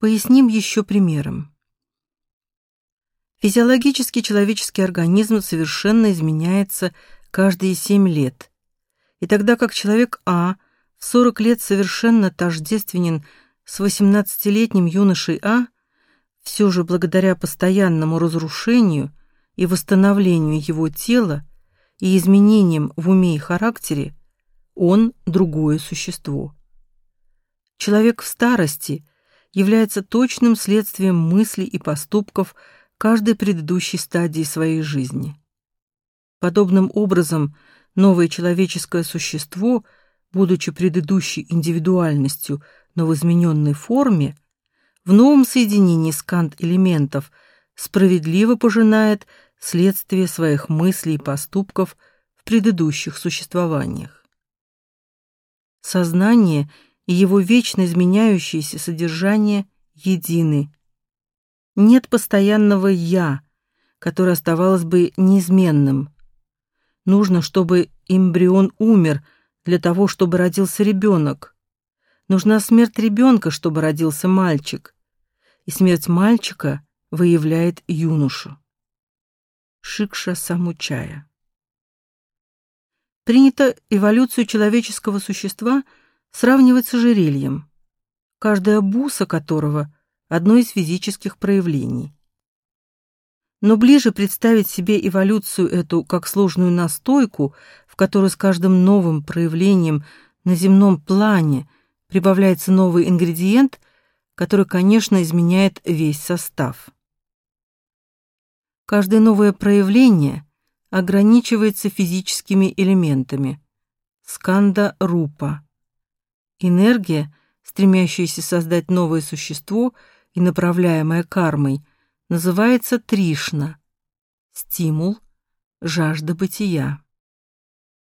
Поясним еще примером. Физиологически человеческий организм совершенно изменяется каждые 7 лет. И тогда как человек А в 40 лет совершенно тождественен с 18-летним юношей А, все же благодаря постоянному разрушению и восстановлению его тела и изменениям в уме и характере, он другое существо. Человек в старости является точным следствием мыслей и поступков каждой предыдущей стадии своей жизни. Подобным образом, новое человеческое существо, будучи предыдущей индивидуальностью, но в измененной форме, в новом соединении скант-элементов справедливо пожинает следствие своих мыслей и поступков в предыдущих существованиях. Сознание и его вечно изменяющееся содержание едины. Нет постоянного «я», которое оставалось бы неизменным. Нужно, чтобы эмбрион умер для того, чтобы родился ребенок. Нужна смерть ребенка, чтобы родился мальчик. И смерть мальчика выявляет юношу. Шикша Самучая. Принято эволюцию человеческого существа сравнивать с ожерельем, каждая буса которого – одно из физических проявлений. Но ближе представить себе эволюцию эту как сложную настойку, в которую с каждым новым проявлением на земном плане прибавляется новый ингредиент, который, конечно, изменяет весь состав. Каждое новое проявление ограничивается физическими элементами. Сканда рупа. Энергия, стремящаяся создать новое существо и направляемая кармой, называется тришна. Стимул жажда бытия.